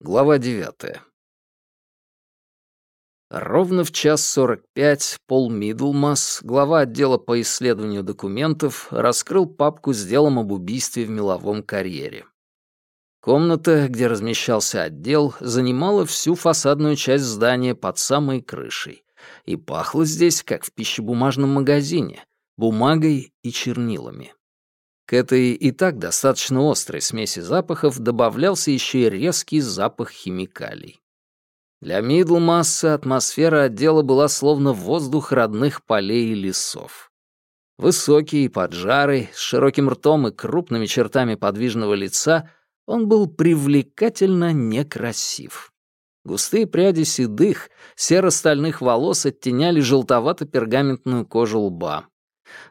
Глава девятая. Ровно в час сорок пять Пол Мидлмас, глава отдела по исследованию документов, раскрыл папку с делом об убийстве в меловом карьере. Комната, где размещался отдел, занимала всю фасадную часть здания под самой крышей. И пахло здесь, как в пищебумажном магазине, бумагой и чернилами. К этой и так достаточно острой смеси запахов добавлялся еще и резкий запах химикалий. Для Мидлмасса атмосфера отдела была словно воздух родных полей и лесов. Высокий и поджарый, с широким ртом и крупными чертами подвижного лица, он был привлекательно некрасив. Густые пряди седых, серо-стальных волос оттеняли желтовато-пергаментную кожу лба.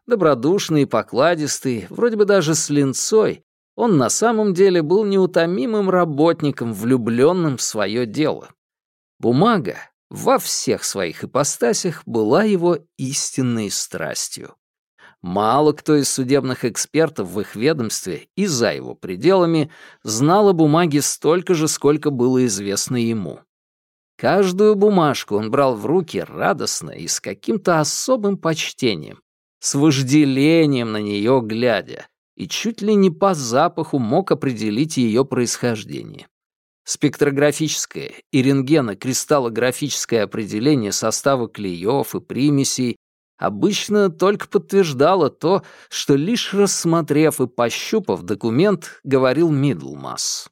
Добродушный покладистый, вроде бы даже с линцой, он на самом деле был неутомимым работником, влюбленным в свое дело. Бумага во всех своих ипостасях была его истинной страстью. Мало кто из судебных экспертов в их ведомстве и за его пределами знал о бумаге столько же, сколько было известно ему. Каждую бумажку он брал в руки радостно и с каким-то особым почтением, с вожделением на нее глядя, и чуть ли не по запаху мог определить ее происхождение. Спектрографическое и рентгено-кристаллографическое определение состава клеев и примесей обычно только подтверждало то, что лишь рассмотрев и пощупав документ, говорил Мидлмасс.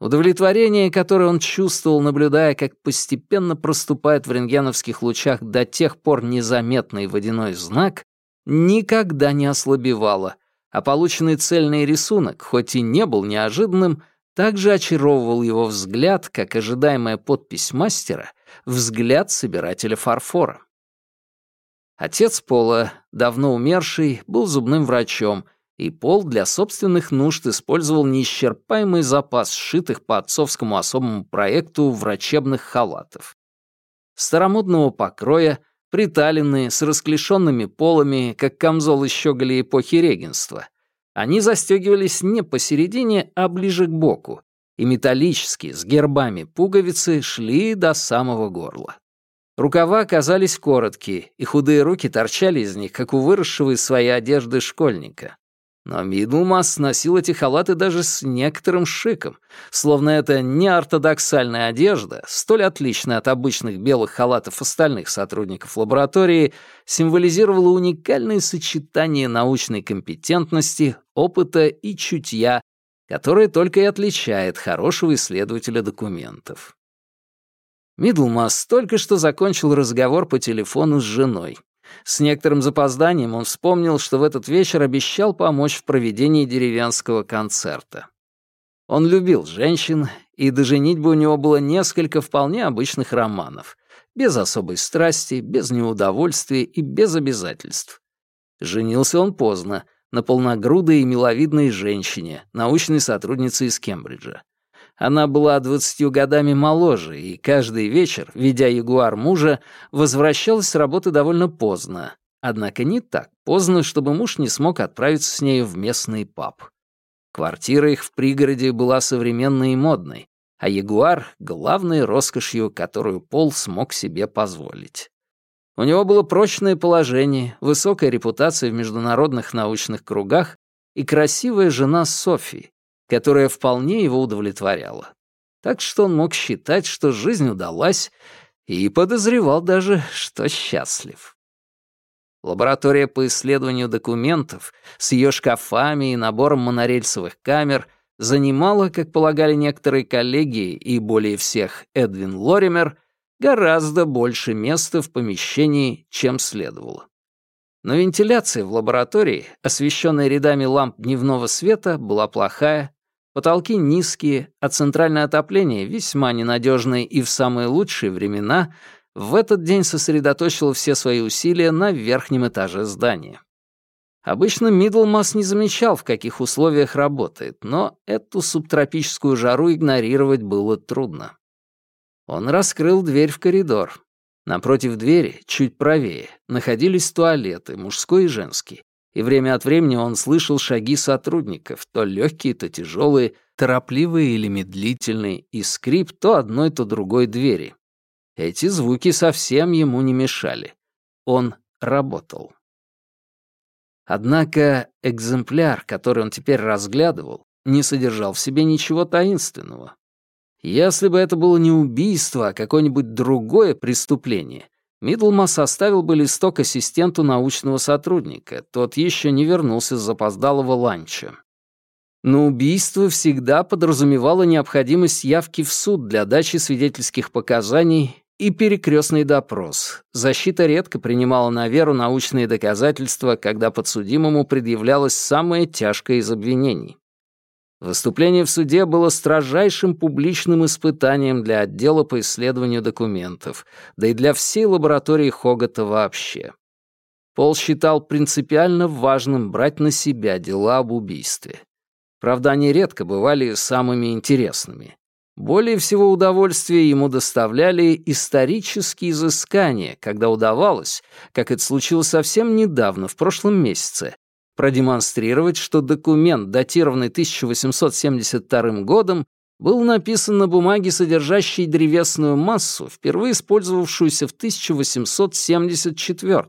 Удовлетворение, которое он чувствовал, наблюдая, как постепенно проступает в рентгеновских лучах до тех пор незаметный водяной знак, никогда не ослабевало, а полученный цельный рисунок, хоть и не был неожиданным, также очаровывал его взгляд, как ожидаемая подпись мастера, взгляд собирателя фарфора. Отец Пола, давно умерший, был зубным врачом, и Пол для собственных нужд использовал неисчерпаемый запас сшитых по отцовскому особому проекту врачебных халатов. Старомодного покроя — приталенные, с расклешенными полами, как камзолы щеголи эпохи регенства. Они застегивались не посередине, а ближе к боку, и металлические, с гербами пуговицы шли до самого горла. Рукава оказались короткие, и худые руки торчали из них, как у выросшего из своей одежды школьника. Но Мидлмас носил эти халаты даже с некоторым шиком, словно это не ортодоксальная одежда, столь отличная от обычных белых халатов остальных сотрудников лаборатории, символизировала уникальное сочетание научной компетентности, опыта и чутья, которое только и отличает хорошего исследователя документов. Мидлмас только что закончил разговор по телефону с женой. С некоторым запозданием он вспомнил, что в этот вечер обещал помочь в проведении деревенского концерта. Он любил женщин, и до женитьбы у него было несколько вполне обычных романов, без особой страсти, без неудовольствия и без обязательств. Женился он поздно, на полногрудой и миловидной женщине, научной сотруднице из Кембриджа. Она была двадцатью годами моложе, и каждый вечер, ведя ягуар мужа, возвращалась с работы довольно поздно. Однако не так поздно, чтобы муж не смог отправиться с нею в местный паб. Квартира их в пригороде была современной и модной, а ягуар — главной роскошью, которую Пол смог себе позволить. У него было прочное положение, высокая репутация в международных научных кругах и красивая жена Софи, которая вполне его удовлетворяла. Так что он мог считать, что жизнь удалась, и подозревал даже, что счастлив. Лаборатория по исследованию документов с ее шкафами и набором монорельсовых камер занимала, как полагали некоторые коллеги и более всех Эдвин Лоример, гораздо больше места в помещении, чем следовало. Но вентиляция в лаборатории, освещенная рядами ламп дневного света, была плохая, Потолки низкие, а центральное отопление весьма ненадежное и в самые лучшие времена в этот день сосредоточило все свои усилия на верхнем этаже здания. Обычно Мидлмас не замечал, в каких условиях работает, но эту субтропическую жару игнорировать было трудно. Он раскрыл дверь в коридор. Напротив двери, чуть правее, находились туалеты, мужской и женский, и время от времени он слышал шаги сотрудников, то легкие, то тяжелые, торопливые или медлительные, и скрип то одной, то другой двери. Эти звуки совсем ему не мешали. Он работал. Однако экземпляр, который он теперь разглядывал, не содержал в себе ничего таинственного. Если бы это было не убийство, а какое-нибудь другое преступление, Мидлмас оставил бы листок ассистенту научного сотрудника, тот еще не вернулся с запоздалого ланча. Но убийство всегда подразумевало необходимость явки в суд для дачи свидетельских показаний и перекрестный допрос. Защита редко принимала на веру научные доказательства, когда подсудимому предъявлялось самое тяжкое из обвинений. Выступление в суде было строжайшим публичным испытанием для отдела по исследованию документов, да и для всей лаборатории Хогота вообще. Пол считал принципиально важным брать на себя дела об убийстве. Правда, они редко бывали самыми интересными. Более всего удовольствия ему доставляли исторические изыскания, когда удавалось, как это случилось совсем недавно, в прошлом месяце, продемонстрировать, что документ, датированный 1872 годом, был написан на бумаге, содержащей древесную массу, впервые использовавшуюся в 1874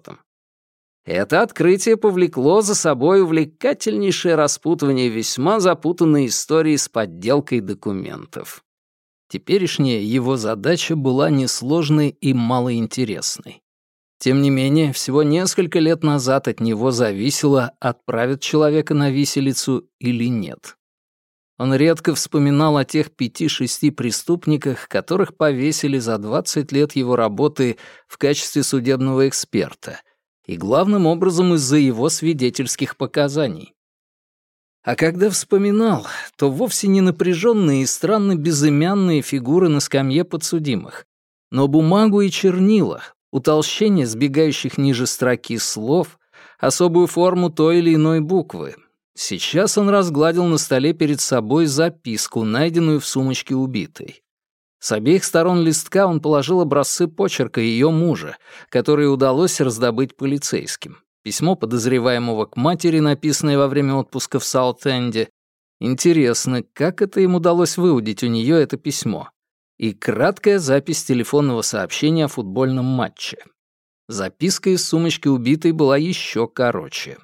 Это открытие повлекло за собой увлекательнейшее распутывание весьма запутанной истории с подделкой документов. Теперешняя его задача была несложной и малоинтересной. Тем не менее, всего несколько лет назад от него зависело, отправят человека на виселицу или нет. Он редко вспоминал о тех пяти-шести преступниках, которых повесили за 20 лет его работы в качестве судебного эксперта, и главным образом из-за его свидетельских показаний. А когда вспоминал, то вовсе не напряженные и странно безымянные фигуры на скамье подсудимых, но бумагу и чернила, утолщение сбегающих ниже строки слов, особую форму той или иной буквы. Сейчас он разгладил на столе перед собой записку, найденную в сумочке убитой. С обеих сторон листка он положил образцы почерка ее мужа, которые удалось раздобыть полицейским. Письмо подозреваемого к матери, написанное во время отпуска в Саут-Энде. Интересно, как это им удалось выудить у нее это письмо? И краткая запись телефонного сообщения о футбольном матче. Записка из сумочки убитой была еще короче.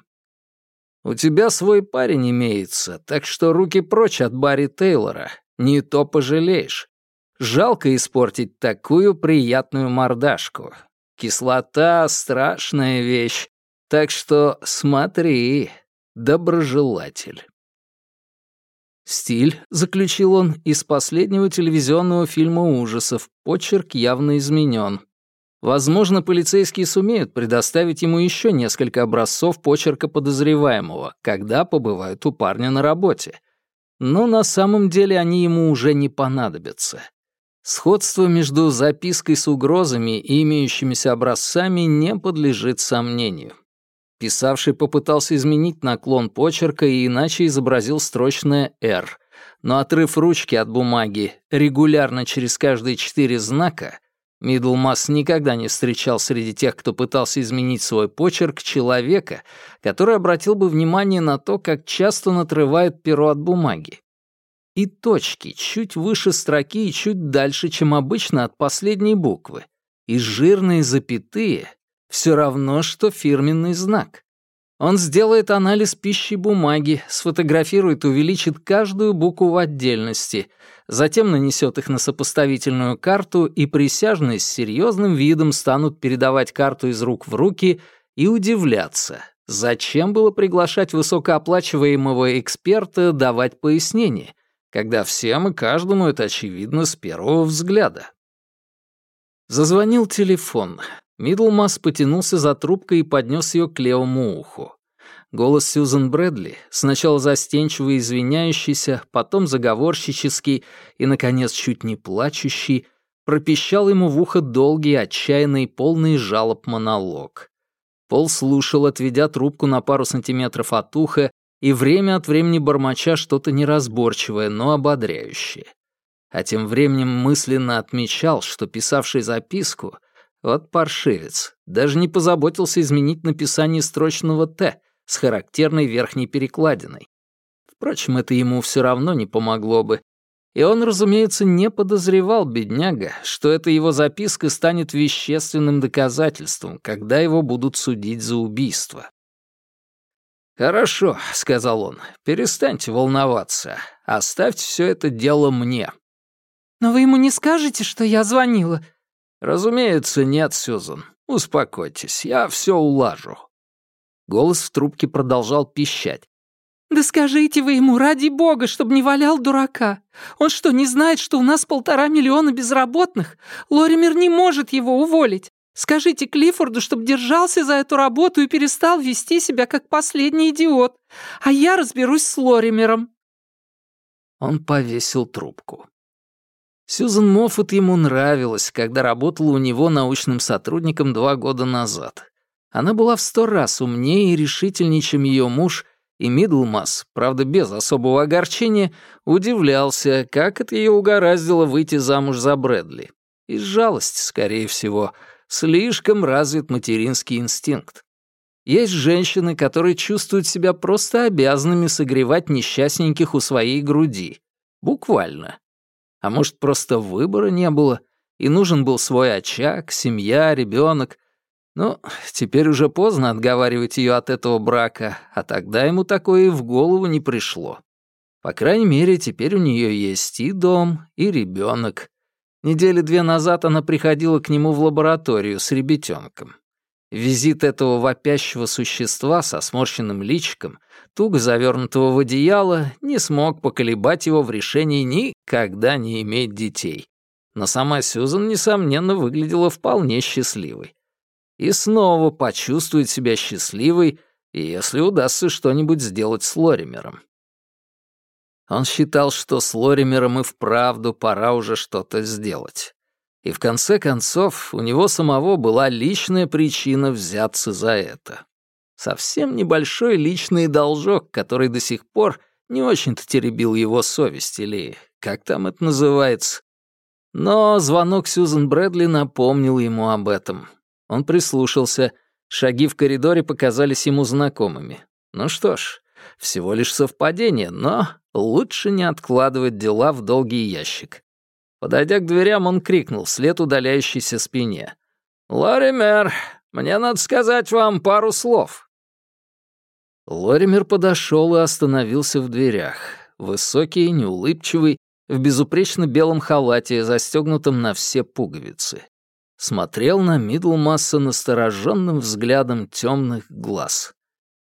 «У тебя свой парень имеется, так что руки прочь от Барри Тейлора. Не то пожалеешь. Жалко испортить такую приятную мордашку. Кислота — страшная вещь, так что смотри, доброжелатель». Стиль, заключил он, из последнего телевизионного фильма ужасов, почерк явно изменен. Возможно, полицейские сумеют предоставить ему еще несколько образцов почерка подозреваемого, когда побывают у парня на работе. Но на самом деле они ему уже не понадобятся. Сходство между запиской с угрозами и имеющимися образцами не подлежит сомнению. Писавший попытался изменить наклон почерка и иначе изобразил строчное «Р», но отрыв ручки от бумаги регулярно через каждые четыре знака, Мидлмас никогда не встречал среди тех, кто пытался изменить свой почерк, человека, который обратил бы внимание на то, как часто он отрывает перо от бумаги. И точки чуть выше строки и чуть дальше, чем обычно от последней буквы. И жирные запятые все равно, что фирменный знак. Он сделает анализ пищи бумаги, сфотографирует и увеличит каждую букву в отдельности, затем нанесет их на сопоставительную карту, и присяжные с серьезным видом станут передавать карту из рук в руки и удивляться, зачем было приглашать высокооплачиваемого эксперта давать пояснения, когда всем и каждому это очевидно с первого взгляда. Зазвонил телефон. Мидлмас потянулся за трубкой и поднес ее к левому уху. Голос Сьюзен Брэдли, сначала застенчивый и извиняющийся, потом заговорщический и, наконец, чуть не плачущий, пропищал ему в ухо долгий, отчаянный, полный жалоб монолог. Пол слушал, отведя трубку на пару сантиметров от уха и время от времени бормоча что-то неразборчивое, но ободряющее. А тем временем мысленно отмечал, что писавший записку — вот паршивец. Даже не позаботился изменить написание строчного «Т», с характерной верхней перекладиной. Впрочем, это ему все равно не помогло бы. И он, разумеется, не подозревал, бедняга, что эта его записка станет вещественным доказательством, когда его будут судить за убийство. «Хорошо», — сказал он, — «перестаньте волноваться. Оставьте все это дело мне». «Но вы ему не скажете, что я звонила?» «Разумеется, нет, Сюзан. Успокойтесь, я все улажу». Голос в трубке продолжал пищать. «Да скажите вы ему, ради бога, чтобы не валял дурака. Он что, не знает, что у нас полтора миллиона безработных? Лоример не может его уволить. Скажите Клиффорду, чтобы держался за эту работу и перестал вести себя как последний идиот. А я разберусь с Лоримером». Он повесил трубку. Сьюзен Моффат ему нравилась, когда работала у него научным сотрудником два года назад. Она была в сто раз умнее и решительнее, чем ее муж, и Мидлмас, правда, без особого огорчения, удивлялся, как это ее угораздило выйти замуж за Брэдли. Из жалости, скорее всего, слишком развит материнский инстинкт. Есть женщины, которые чувствуют себя просто обязанными согревать несчастненьких у своей груди. Буквально. А может, просто выбора не было, и нужен был свой очаг, семья, ребенок, ну, теперь уже поздно отговаривать ее от этого брака, а тогда ему такое и в голову не пришло. По крайней мере, теперь у нее есть и дом, и ребенок. Недели две назад она приходила к нему в лабораторию с ребятенком. Визит этого вопящего существа со сморщенным личиком, туго завернутого в одеяло, не смог поколебать его в решении никогда не иметь детей. Но сама Сьюзан, несомненно, выглядела вполне счастливой и снова почувствует себя счастливой, если удастся что-нибудь сделать с Лоримером. Он считал, что с Лоримером и вправду пора уже что-то сделать. И в конце концов у него самого была личная причина взяться за это. Совсем небольшой личный должок, который до сих пор не очень-то теребил его совесть, или как там это называется. Но звонок Сьюзен Брэдли напомнил ему об этом, он прислушался. Шаги в коридоре показались ему знакомыми. Ну что ж, всего лишь совпадение, но лучше не откладывать дела в долгий ящик. Подойдя к дверям, он крикнул вслед удаляющейся спине. «Лоример, мне надо сказать вам пару слов». Лоример подошел и остановился в дверях. Высокий, неулыбчивый, в безупречно белом халате, застегнутом на все пуговицы смотрел на Мидлмасса настороженным взглядом темных глаз.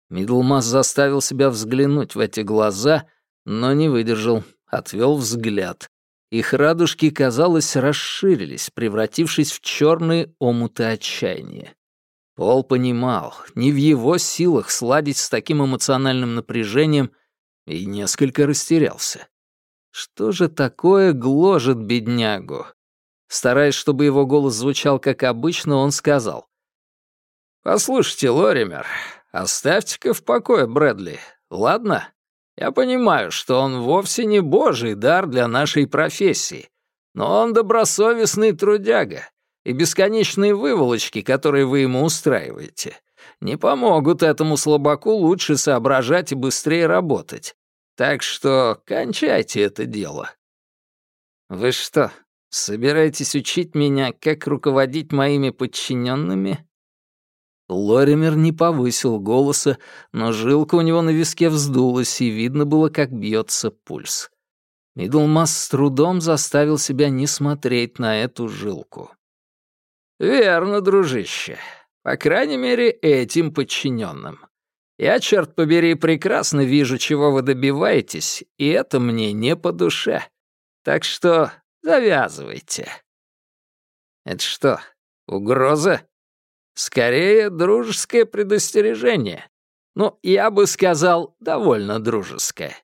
Мидлмасс заставил себя взглянуть в эти глаза, но не выдержал, отвел взгляд. Их радужки, казалось, расширились, превратившись в черные омуты отчаяния. Пол понимал, не в его силах сладить с таким эмоциональным напряжением и несколько растерялся. Что же такое гложет беднягу? Стараясь, чтобы его голос звучал как обычно, он сказал. «Послушайте, Лоример, оставьте-ка в покое Брэдли, ладно? Я понимаю, что он вовсе не божий дар для нашей профессии, но он добросовестный трудяга, и бесконечные выволочки, которые вы ему устраиваете, не помогут этому слабаку лучше соображать и быстрее работать. Так что кончайте это дело». «Вы что, Собираетесь учить меня, как руководить моими подчиненными? Лоример не повысил голоса, но жилка у него на виске вздулась, и видно было, как бьется пульс. Мидлмас с трудом заставил себя не смотреть на эту жилку. «Верно, дружище. По крайней мере, этим подчиненным. Я, черт побери, прекрасно вижу, чего вы добиваетесь, и это мне не по душе. Так что Завязывайте. Это что, угроза? Скорее, дружеское предостережение. Ну, я бы сказал, довольно дружеское.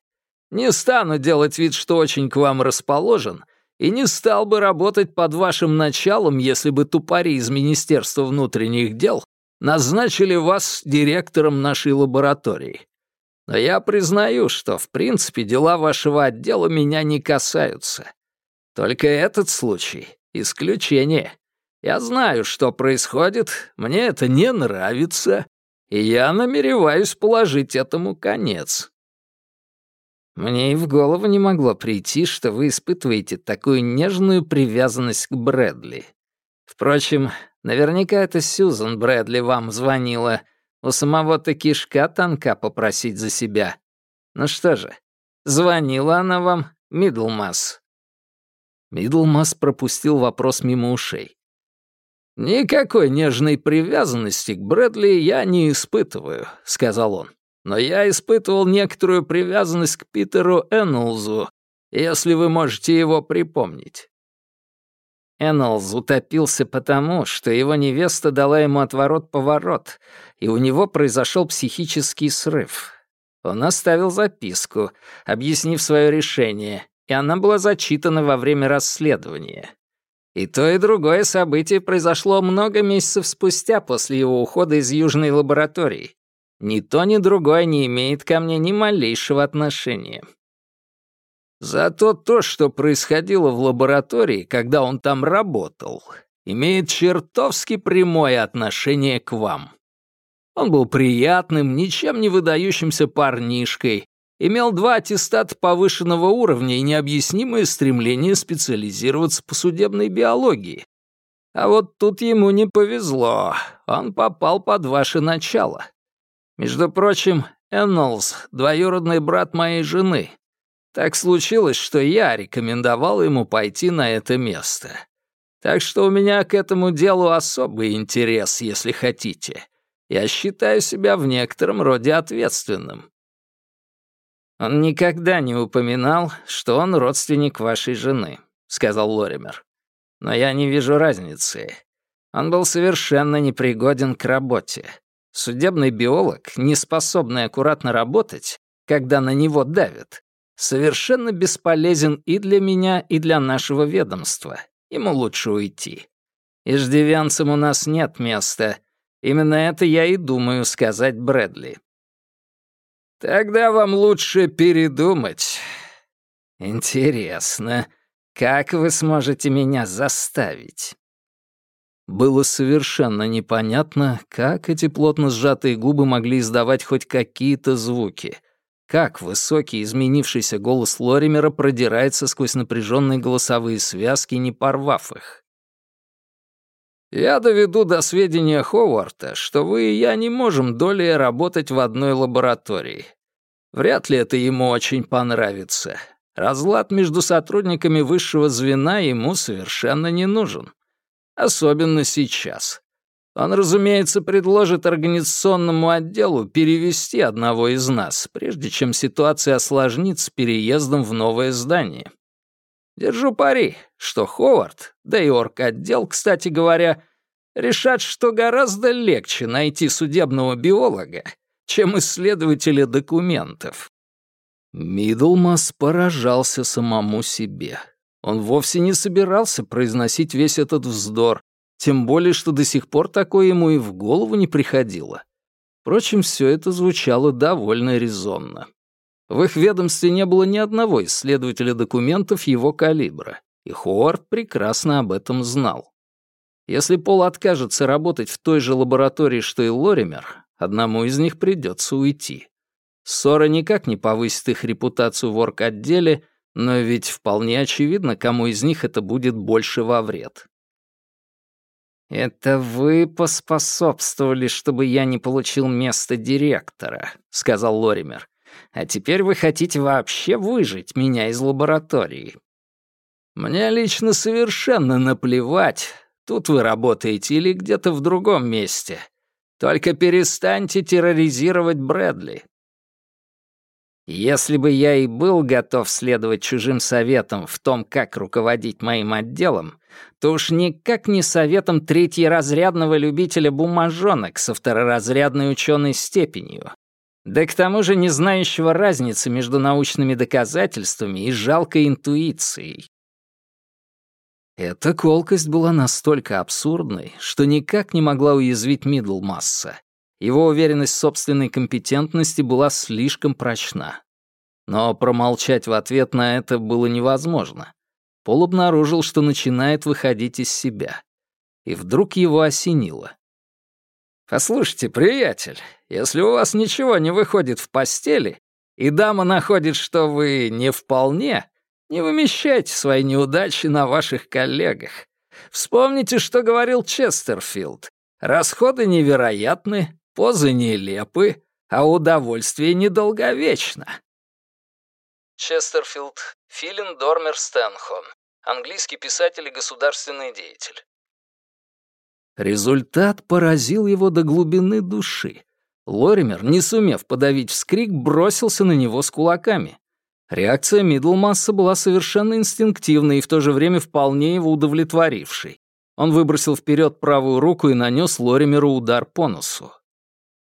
Не стану делать вид, что очень к вам расположен, и не стал бы работать под вашим началом, если бы тупари из Министерства внутренних дел назначили вас директором нашей лаборатории. Но я признаю, что, в принципе, дела вашего отдела меня не касаются. Только этот случай — исключение. Я знаю, что происходит, мне это не нравится, и я намереваюсь положить этому конец». Мне и в голову не могло прийти, что вы испытываете такую нежную привязанность к Брэдли. Впрочем, наверняка это Сьюзан Брэдли вам звонила. У самого-то кишка тонка попросить за себя. Ну что же, звонила она вам, Мидлмас?» Мидлмас пропустил вопрос мимо ушей. «Никакой нежной привязанности к Брэдли я не испытываю», — сказал он но я испытывал некоторую привязанность к Питеру Эннелзу, если вы можете его припомнить». Эннелз утопился потому, что его невеста дала ему отворот-поворот, и у него произошел психический срыв. Он оставил записку, объяснив свое решение, и она была зачитана во время расследования. И то, и другое событие произошло много месяцев спустя после его ухода из Южной лаборатории. Ни то, ни другое не имеет ко мне ни малейшего отношения. Зато то, что происходило в лаборатории, когда он там работал, имеет чертовски прямое отношение к вам. Он был приятным, ничем не выдающимся парнишкой, имел два аттестата повышенного уровня и необъяснимое стремление специализироваться по судебной биологии. А вот тут ему не повезло, он попал под ваше начало. Между прочим, Эннолс — двоюродный брат моей жены. Так случилось, что я рекомендовал ему пойти на это место. Так что у меня к этому делу особый интерес, если хотите. Я считаю себя в некотором роде ответственным». «Он никогда не упоминал, что он родственник вашей жены», — сказал Лоример. «Но я не вижу разницы. Он был совершенно непригоден к работе. Судебный биолог, не способный аккуратно работать, когда на него давят, совершенно бесполезен и для меня, и для нашего ведомства. Ему лучше уйти. Иждивенцам у нас нет места. Именно это я и думаю сказать Брэдли. Тогда вам лучше передумать. Интересно, как вы сможете меня заставить? Было совершенно непонятно, как эти плотно сжатые губы могли издавать хоть какие-то звуки. Как высокий изменившийся голос Лоримера продирается сквозь напряженные голосовые связки, не порвав их. «Я доведу до сведения Ховарта, что вы и я не можем долей работать в одной лаборатории. Вряд ли это ему очень понравится. Разлад между сотрудниками высшего звена ему совершенно не нужен. Особенно сейчас. Он, разумеется, предложит организационному отделу перевести одного из нас, прежде чем ситуация осложнится переездом в новое здание. Держу пари, что Ховард, да и орг-отдел, кстати говоря, решат, что гораздо легче найти судебного биолога, чем исследователя документов. Мидлмас поражался самому себе. Он вовсе не собирался произносить весь этот вздор, тем более, что до сих пор такое ему и в голову не приходило. Впрочем, все это звучало довольно резонно. В их ведомстве не было ни одного исследователя документов его калибра, и Ховард прекрасно об этом знал. Если Пол откажется работать в той же лаборатории, что и Лоример, одному из них придется уйти. Ссора никак не повысит их репутацию в орг-отделе, но ведь вполне очевидно, кому из них это будет больше во вред. «Это вы поспособствовали, чтобы я не получил место директора», — сказал Лоример. «А теперь вы хотите вообще выжить меня из лаборатории». «Мне лично совершенно наплевать, тут вы работаете или где-то в другом месте. Только перестаньте терроризировать Брэдли. Если бы я и был готов следовать чужим советам в том, как руководить моим отделом, то уж никак не советом третьеразрядного любителя бумажонок со второразрядной ученой степенью. Да к тому же не знающего разницы между научными доказательствами и жалкой интуицией. Эта колкость была настолько абсурдной, что никак не могла уязвить Мидлмасса. Его уверенность в собственной компетентности была слишком прочна. Но промолчать в ответ на это было невозможно. Пол обнаружил, что начинает выходить из себя. И вдруг его осенило. «Послушайте, приятель, если у вас ничего не выходит в постели, и дама находит, что вы не вполне, не вымещайте свои неудачи на ваших коллегах. Вспомните, что говорил Честерфилд. Расходы невероятны, позы нелепы, а удовольствие недолговечно. Честерфилд, Филин Дормер Стэнхон, английский писатель и государственный деятель. Результат поразил его до глубины души. Лоример, не сумев подавить вскрик, бросился на него с кулаками. Реакция Мидлмасса была совершенно инстинктивной и в то же время вполне его удовлетворившей. Он выбросил вперед правую руку и нанес Лоримеру удар по носу.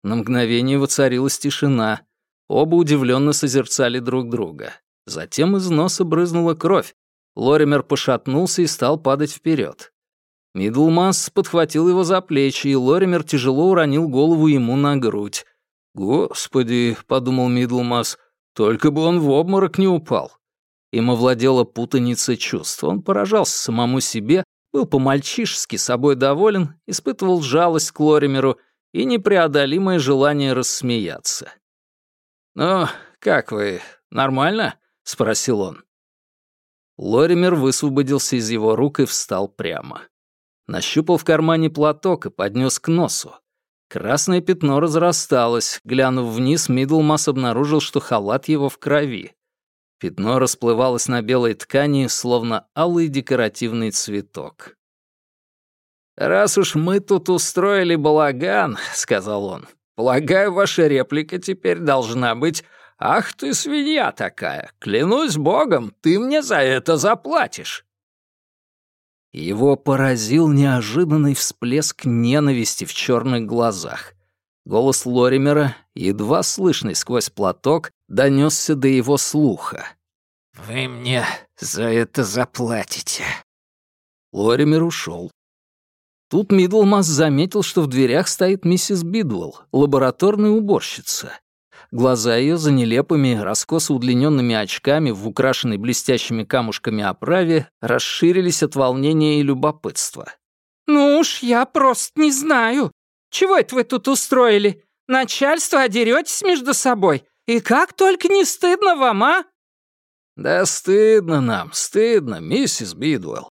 На мгновение воцарилась тишина. Оба удивленно созерцали друг друга. Затем из носа брызнула кровь. Лоример пошатнулся и стал падать вперед. Мидлмасс подхватил его за плечи, и Лоример тяжело уронил голову ему на грудь. «Господи», — подумал Мидлмасс, только бы он в обморок не упал. Им овладела путаница чувств. Он поражался самому себе, был по-мальчишески собой доволен, испытывал жалость к Лоримеру и непреодолимое желание рассмеяться. «Ну, как вы, нормально?» — спросил он. Лоример высвободился из его рук и встал прямо. Нащупал в кармане платок и поднес к носу. Красное пятно разрасталось. Глянув вниз, Мидлмас обнаружил, что халат его в крови. Пятно расплывалось на белой ткани, словно алый декоративный цветок. «Раз уж мы тут устроили балаган», — сказал он, — «полагаю, ваша реплика теперь должна быть «Ах ты свинья такая! Клянусь богом, ты мне за это заплатишь!» Его поразил неожиданный всплеск ненависти в черных глазах. Голос Лоримера, едва слышный сквозь платок, донесся до его слуха. «Вы мне за это заплатите». Лоример ушел. Тут Мидлмас заметил, что в дверях стоит миссис Бидуэлл, лабораторная уборщица. Глаза ее за нелепыми, раскосо удлиненными очками в украшенной блестящими камушками оправе расширились от волнения и любопытства. «Ну уж я просто не знаю. Чего это вы тут устроили? Начальство одеретесь между собой? И как только не стыдно вам, а?» «Да стыдно нам, стыдно, миссис Бидуэлл».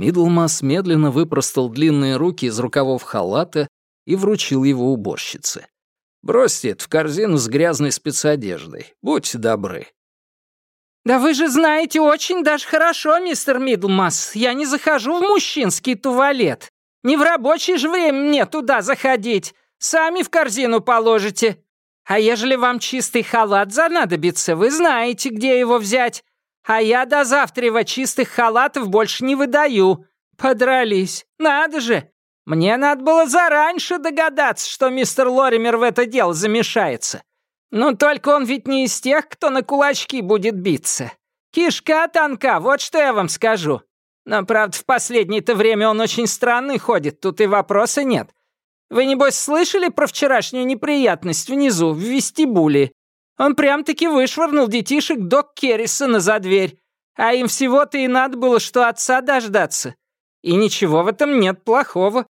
Мидлмас медленно выпростал длинные руки из рукавов халата и вручил его уборщице. Бросьте это в корзину с грязной спецодеждой. Будьте добры». «Да вы же знаете очень даже хорошо, мистер Мидлмас. Я не захожу в мужчинский туалет. Не в рабочее же время мне туда заходить. Сами в корзину положите. А ежели вам чистый халат занадобится, вы знаете, где его взять. А я до завтра чистых халатов больше не выдаю. Подрались. Надо же. Мне надо было зараньше догадаться, что мистер Лоример в это дело замешается. Но только он ведь не из тех, кто на кулачки будет биться. Кишка тонка, вот что я вам скажу. Но, правда, в последнее-то время он очень странный ходит, тут и вопроса нет. Вы, небось, слышали про вчерашнюю неприятность внизу, в вестибуле? Он прям-таки вышвырнул детишек Док Керрисона за дверь. А им всего-то и надо было, что отца дождаться. И ничего в этом нет плохого.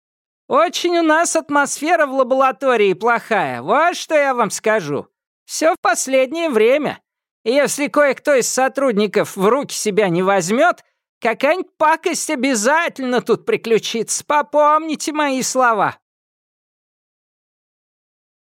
Очень у нас атмосфера в лаборатории плохая, вот что я вам скажу. Все в последнее время. Если кое-кто из сотрудников в руки себя не возьмет, какая-нибудь пакость обязательно тут приключится. Попомните мои слова.